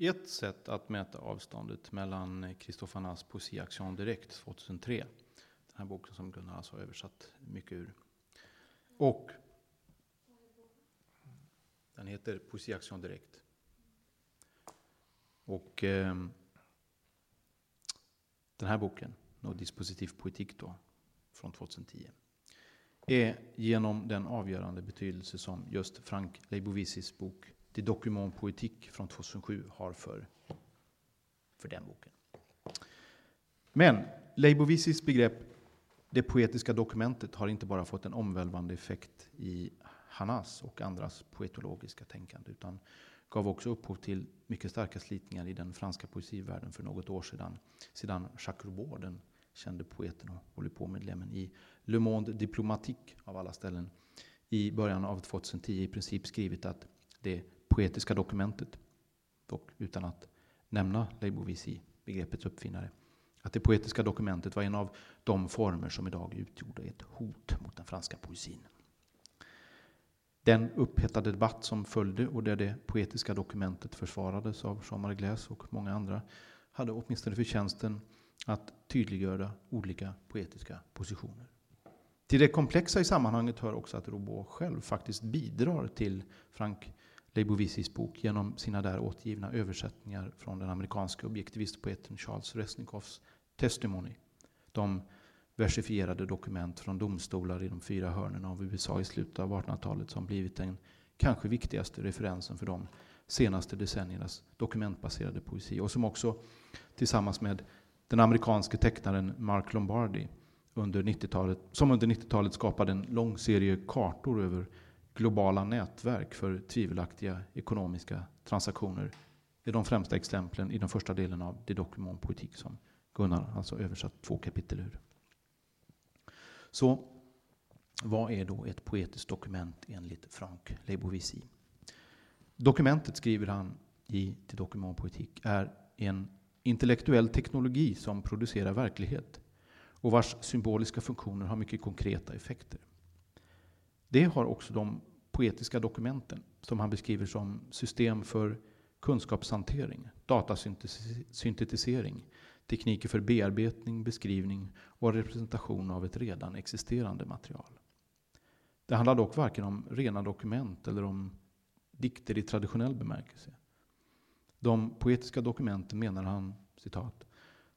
Ett sätt att mäta avståndet mellan Kristofanas poesi Action Direkt 2003, den här boken som Gunnar alltså har översatt mycket ur, och den heter Poesi Action Direkt. Och eh, den här boken, No dispositiv poetik då, från 2010, är genom den avgörande betydelse som just Frank Leibovicis bok De Document poetik från 2007 har för, för den boken. Men Leibovicis begrepp det poetiska dokumentet har inte bara fått en omvälvande effekt i Hanas och andras poetologiska tänkande, utan gav också upphov till mycket starka slitningar i den franska poesivärlden för något år sedan. Sedan Jacques Roubaud, den kände poeten och håller på medlemmen i Le Monde Diplomatique av alla ställen, i början av 2010 i princip skrivit att det poetiska dokumentet, dock utan att nämna Leibovici, begreppets uppfinnare, att det poetiska dokumentet var en av de former som idag utgjorde ett hot mot den franska poesin. Den upphettade debatt som följde och där det poetiska dokumentet försvarades av Jean-Marie Glaise och många andra hade åtminstone förtjänsten att tydliggöra olika poetiska positioner. Till det komplexa i sammanhanget hör också att Robot själv faktiskt bidrar till Frank Leibovicis bok genom sina där återgivna översättningar från den amerikanska objektivistpoeten Charles Resnikoffs Testimony. De versifierade dokument från domstolar i de fyra hörnen av USA i slutet av 1800-talet som blivit den kanske viktigaste referensen för de senaste decenniernas dokumentbaserade poesi och som också tillsammans med den amerikanske tecknaren Mark Lombardi under 90-talet, som under 90-talet skapade en lång serie kartor över globala nätverk för tvivelaktiga ekonomiska transaktioner är de främsta exemplen i den första delen av Det Document Politik som Gunnar alltså översatt två kapitel ur. Så vad är då ett poetiskt dokument enligt Frank Leibovici? Dokumentet, skriver han i till Dokument Poetik, är en intellektuell teknologi som producerar verklighet och vars symboliska funktioner har mycket konkreta effekter. Det har också de poetiska dokumenten som han beskriver som system för kunskapshantering, datasyntetisering, tekniker för bearbetning, beskrivning och representation av ett redan existerande material. Det handlar dock varken om rena dokument eller om dikter i traditionell bemärkelse. De poetiska dokumenten, menar han, citat,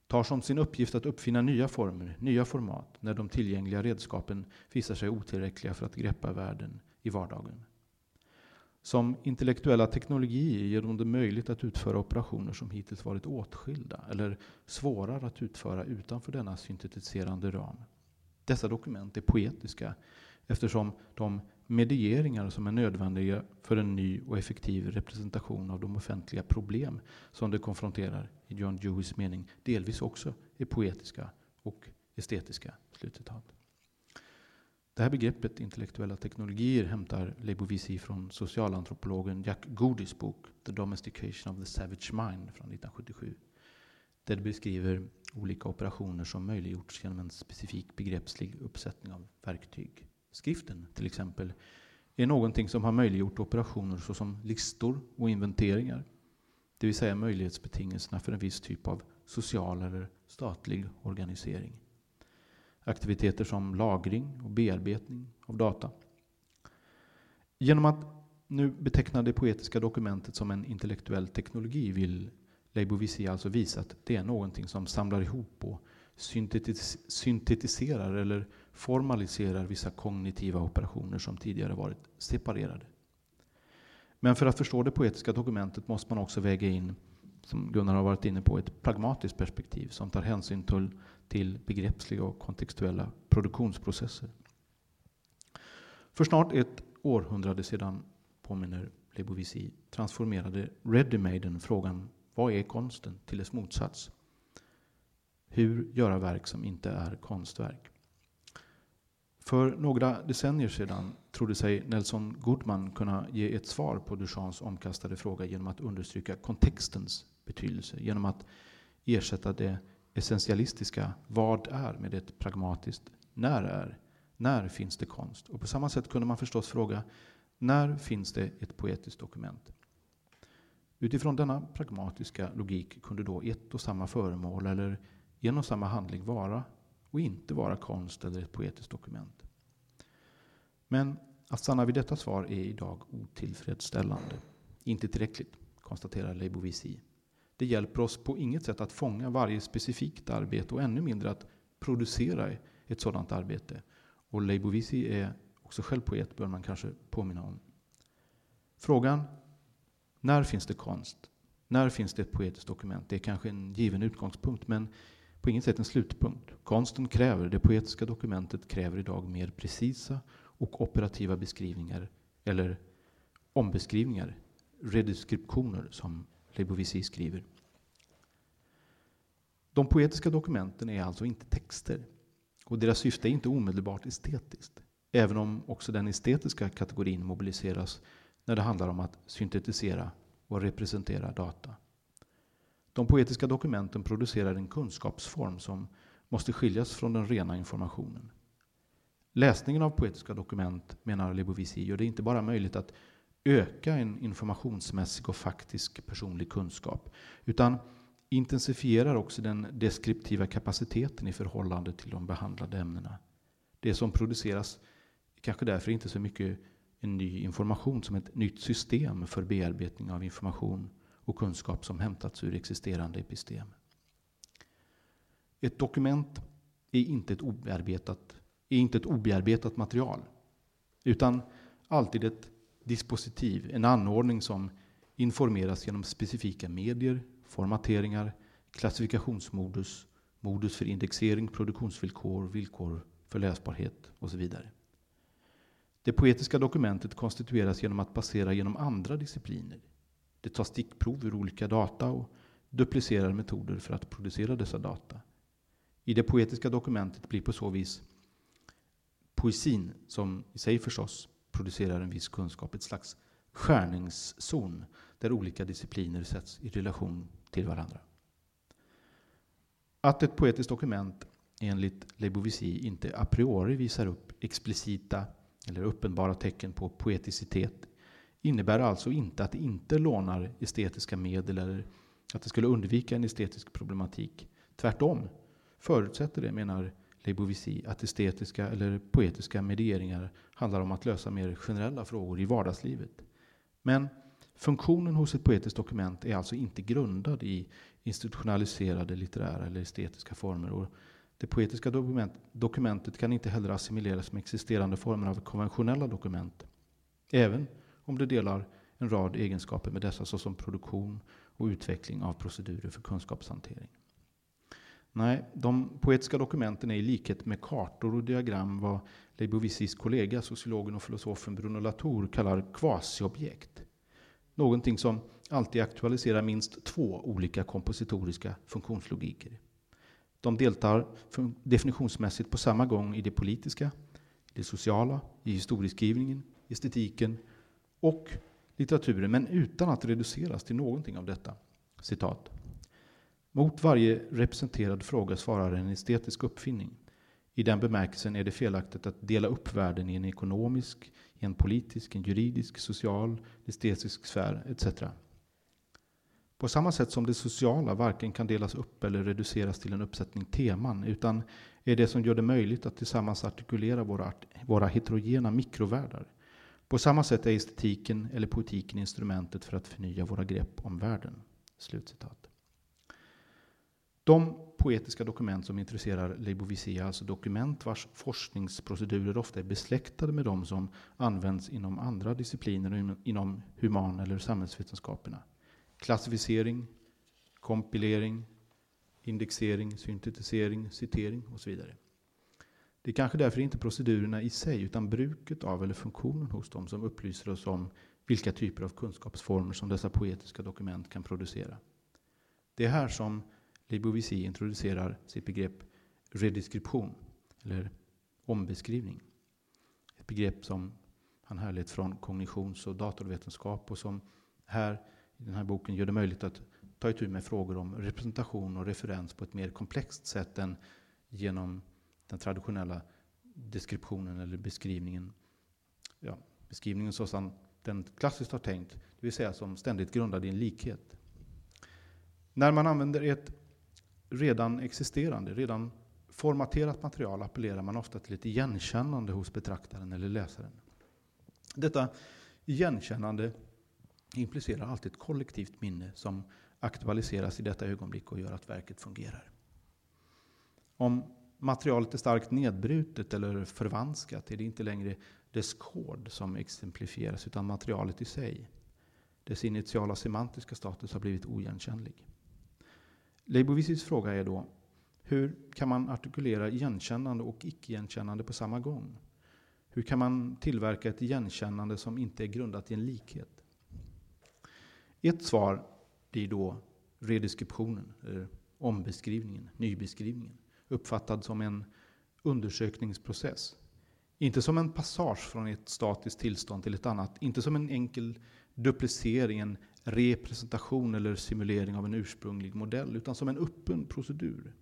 tar som sin uppgift att uppfinna nya former, nya format, när de tillgängliga redskapen visar sig otillräckliga för att greppa världen i vardagen. Som intellektuella teknologier ger de det möjligt att utföra operationer som hittills varit åtskilda eller svårare att utföra utanför denna syntetiserande ram. Dessa dokument är poetiska eftersom de medieringar som är nödvändiga för en ny och effektiv representation av de offentliga problem som det konfronterar, i John Deweys mening, delvis också är poetiska och estetiska. Slutcitat. Det här begreppet intellektuella teknologier hämtar Lebovici från socialantropologen Jack Goodys bok The Domestication of the Savage Mind från 1977. Där det beskriver olika operationer som möjliggjorts genom en specifik begreppslig uppsättning av verktyg. Skriften till exempel är någonting som har möjliggjort operationer såsom listor och inventeringar. Det vill säga möjlighetsbetingelserna för en viss typ av social eller statlig organisering. Aktiviteter som lagring och bearbetning av data. Genom att nu beteckna det poetiska dokumentet som en intellektuell teknologi vill Leibovici alltså visa att det är någonting som samlar ihop och syntetis syntetiserar eller formaliserar vissa kognitiva operationer som tidigare varit separerade. Men för att förstå det poetiska dokumentet måste man också väga in, som Gunnar har varit inne på, ett pragmatiskt perspektiv som tar hänsyn till, till begreppsliga och kontextuella produktionsprocesser. För snart ett århundrade sedan, påminner Lebovici, transformerade Readymaden frågan vad är konsten till dess motsats. Hur göra verk som inte är konstverk? För några decennier sedan trodde sig Nelson Goodman kunna ge ett svar på Duchamps omkastade fråga genom att understryka kontextens betydelse, genom att ersätta det essentialistiska vad är med ett pragmatiskt när är. När finns det konst? Och på samma sätt kunde man förstås fråga när finns det ett poetiskt dokument? Utifrån denna pragmatiska logik kunde då ett och samma föremål eller en och samma handling vara och inte vara konst eller ett poetiskt dokument. Men att stanna vid detta svar är idag otillfredsställande. Inte tillräckligt, konstaterar Leibovici. Det hjälper oss på inget sätt att fånga varje specifikt arbete och ännu mindre att producera ett sådant arbete. Och Leibovici är också själv poet, bör man kanske påminna om. Frågan, när finns det konst? När finns det ett poetiskt dokument? Det är kanske en given utgångspunkt, men på inget sätt en slutpunkt. Konsten kräver, det poetiska dokumentet kräver idag mer precisa och operativa beskrivningar, eller ombeskrivningar, redeskriptioner som Lebovici skriver. De poetiska dokumenten är alltså inte texter och deras syfte är inte omedelbart estetiskt, även om också den estetiska kategorin mobiliseras när det handlar om att syntetisera och representera data. De poetiska dokumenten producerar en kunskapsform som måste skiljas från den rena informationen. Läsningen av poetiska dokument, menar Lebovici, gör det inte bara möjligt att öka en informationsmässig och faktisk personlig kunskap, utan intensifierar också den deskriptiva kapaciteten i förhållande till de behandlade ämnena. Det som produceras är kanske därför inte så mycket en ny information som ett nytt system för bearbetning av information och kunskap som hämtats ur existerande epistem. Ett dokument är inte ett obearbetat, är inte ett obearbetat material, utan alltid ett dispositiv, en anordning som informeras genom specifika medier, formateringar, klassifikationsmodus, modus för indexering, produktionsvillkor, villkor för läsbarhet och så vidare. Det poetiska dokumentet konstitueras genom att passera genom andra discipliner. Det tar stickprov ur olika data och duplicerar metoder för att producera dessa data. I det poetiska dokumentet blir på så vis poesin, som i sig förstås producerar en viss kunskap, ett slags skärningszon där olika discipliner sätts i relation till varandra. Att ett poetiskt dokument enligt Lebovici inte a priori visar upp explicita eller uppenbara tecken på poeticitet innebär alltså inte att det inte lånar estetiska medel eller att det skulle undvika en estetisk problematik. Tvärtom förutsätter det, menar Leibovici, att estetiska eller poetiska medieringar handlar om att lösa mer generella frågor i vardagslivet. Men funktionen hos ett poetiskt dokument är alltså inte grundad i institutionaliserade litterära eller estetiska former. Och det poetiska dokument, dokumentet kan inte heller assimileras med existerande former av konventionella dokument. Även om det delar en rad egenskaper med dessa såsom produktion och utveckling av procedurer för kunskapshantering. Nej, de poetiska dokumenten är i likhet med kartor och diagram vad Leibovicis kollega, sociologen och filosofen Bruno Latour kallar kvasiobjekt. Någonting som alltid aktualiserar minst två olika kompositoriska funktionslogiker. De deltar definitionsmässigt på samma gång i det politiska, det sociala, i historieskrivningen, estetiken och litteraturen, men utan att reduceras till någonting av detta. Citat. Mot varje representerad fråga svarar en estetisk uppfinning. I den bemärkelsen är det felaktigt att dela upp världen i en ekonomisk, i en politisk, en juridisk, social, estetisk sfär etc. På samma sätt som det sociala varken kan delas upp eller reduceras till en uppsättning teman, utan är det som gör det möjligt att tillsammans artikulera våra, våra heterogena mikrovärldar. På samma sätt är estetiken eller poetiken instrumentet för att förnya våra grepp om världen. Slutcitat. De poetiska dokument som intresserar Leibovici är alltså dokument vars forskningsprocedurer ofta är besläktade med de som används inom andra discipliner inom human eller samhällsvetenskaperna. Klassificering, kompilering, indexering, syntetisering, citering och så vidare. Det är kanske därför inte procedurerna i sig utan bruket av eller funktionen hos dem som upplyser oss om vilka typer av kunskapsformer som dessa poetiska dokument kan producera. Det är här som Leibovici introducerar sitt begrepp redeskription, eller ombeskrivning. Ett begrepp som han härlett från kognitions och datorvetenskap och som här i den här boken gör det möjligt att ta itu med frågor om representation och referens på ett mer komplext sätt än genom den traditionella deskriptionen eller beskrivningen. Ja, beskrivningen så som den klassiskt har tänkt, det vill säga som ständigt grundad i en likhet. När man använder ett redan existerande, redan formaterat material appellerar man ofta till ett igenkännande hos betraktaren eller läsaren. Detta igenkännande implicerar alltid ett kollektivt minne som aktualiseras i detta ögonblick och gör att verket fungerar. Om materialet är starkt nedbrutet eller förvanskat är det inte längre dess kod som exemplifieras utan materialet i sig. Dess initiala semantiska status har blivit oigenkännlig. Leibovicis fråga är då, hur kan man artikulera igenkännande och icke-igenkännande på samma gång? Hur kan man tillverka ett igenkännande som inte är grundat i en likhet? Ett svar blir då redeskriptionen, eller ombeskrivningen, nybeskrivningen, uppfattad som en undersökningsprocess. Inte som en passage från ett statiskt tillstånd till ett annat, inte som en enkel duplicering, en representation eller simulering av en ursprunglig modell, utan som en öppen procedur.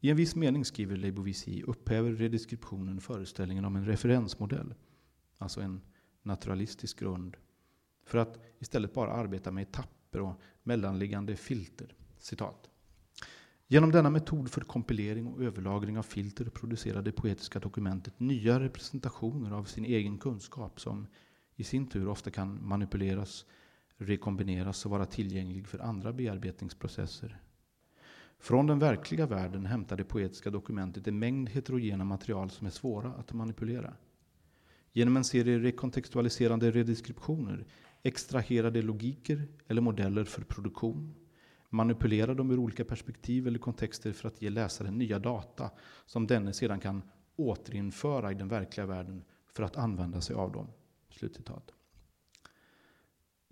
I en viss mening, skriver Leibovici, upphäver redeskriptionen föreställningen om en referensmodell, alltså en naturalistisk grund, för att istället bara arbeta med etapper och mellanliggande filter. Citat. Genom denna metod för kompilering och överlagring av filter producerar det poetiska dokumentet nya representationer av sin egen kunskap som i sin tur ofta kan manipuleras, rekombineras och vara tillgänglig för andra bearbetningsprocesser. Från den verkliga världen hämtar det poetiska dokumentet en mängd heterogena material som är svåra att manipulera. Genom en serie rekontextualiserande redeskriptioner extraherar det logiker eller modeller för produktion, manipulerar dem ur olika perspektiv eller kontexter för att ge läsaren nya data som denne sedan kan återinföra i den verkliga världen för att använda sig av dem. Slutcitat.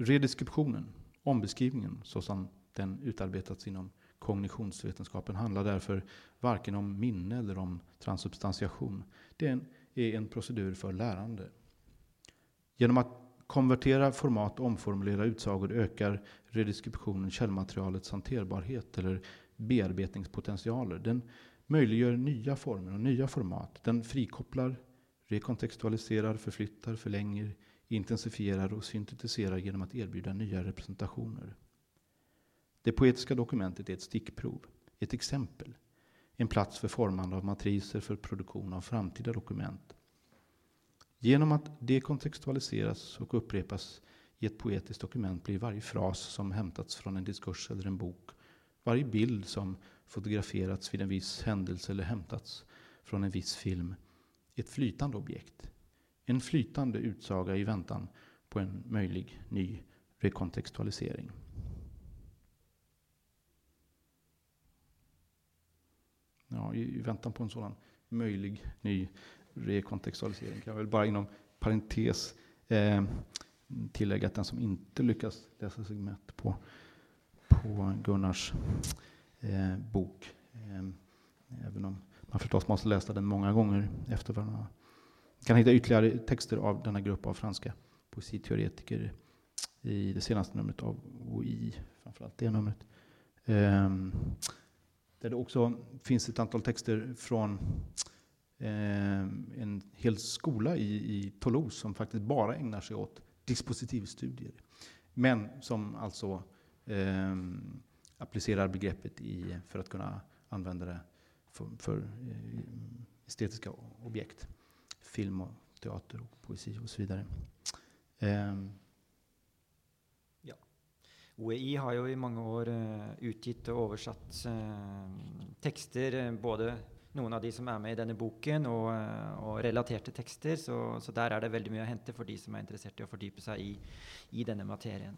Redeskriptionen, ombeskrivningen, så som den utarbetats inom kognitionsvetenskapen, handlar därför varken om minne eller om transubstantiation. Det är en procedur för lärande. Genom att konvertera format och omformulera utsagor ökar redeskriptionen källmaterialets hanterbarhet eller bearbetningspotentialer. Den möjliggör nya former och nya format. Den frikopplar rekontextualiserar, förflyttar, förlänger, intensifierar och syntetiserar genom att erbjuda nya representationer. Det poetiska dokumentet är ett stickprov, ett exempel, en plats för formande av matriser för produktion av framtida dokument. Genom att det kontextualiseras och upprepas i ett poetiskt dokument blir varje fras som hämtats från en diskurs eller en bok, varje bild som fotograferats vid en viss händelse eller hämtats från en viss film, ett flytande objekt. En flytande utsaga i väntan på en möjlig ny rekontextualisering. Ja, I väntan på en sådan möjlig ny rekontextualisering kan jag väl bara inom parentes eh, tillägga att den som inte lyckas läsa sig mätt på, på Gunnars eh, bok, eh, även om man förstås måste läsa den många gånger efter varandra, kan hitta ytterligare texter av denna grupp av franska poesiteoretiker i det senaste numret av OI, framförallt det numret. Um, där det också finns ett antal texter från um, en hel skola i, i Toulouse som faktiskt bara ägnar sig åt dispositivstudier. Men som alltså um, applicerar begreppet i, för att kunna använda det för, för eh, estetiska objekt. Film och teater och poesi och så vidare. Ehm. Um, OEI har ju i många år eh, uh, utgett och översatt uh, texter, eh, både några av de som är med i denna boken, och, eh, och relaterade texter. Så, så, där är det väldigt mycket att hämta för de som är intresserade av att fördjupa sig i, i denna materien.